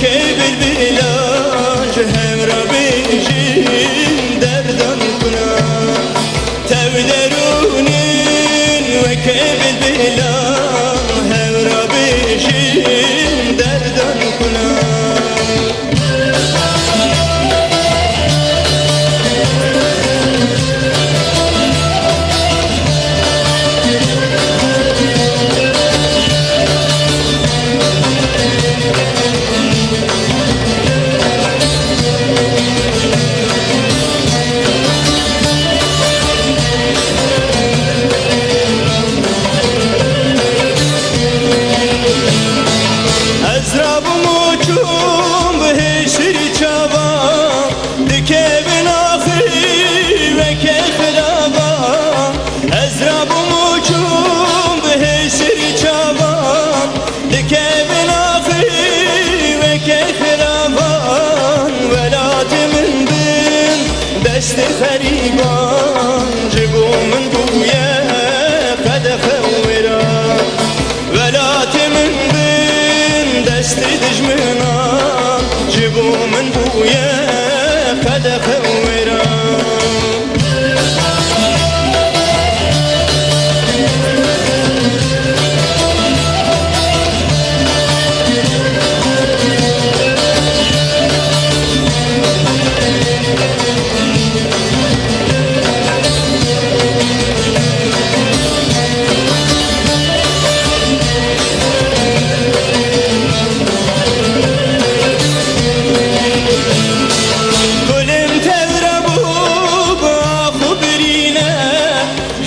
kebil bilaj hemra bijin derdan kuna tevderunin ve kebil bilaj hemra bijin استدج منا جيبوا من بويا.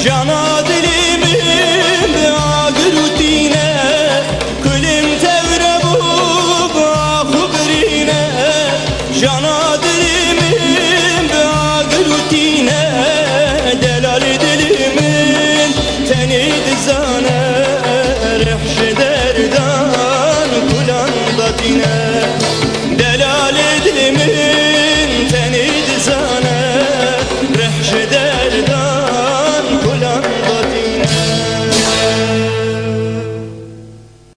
Cana dilimim agürüdine Kılim tevre bu bahubirine. Cana dilimim agürüdine Delal dilimin teni dizane rehşan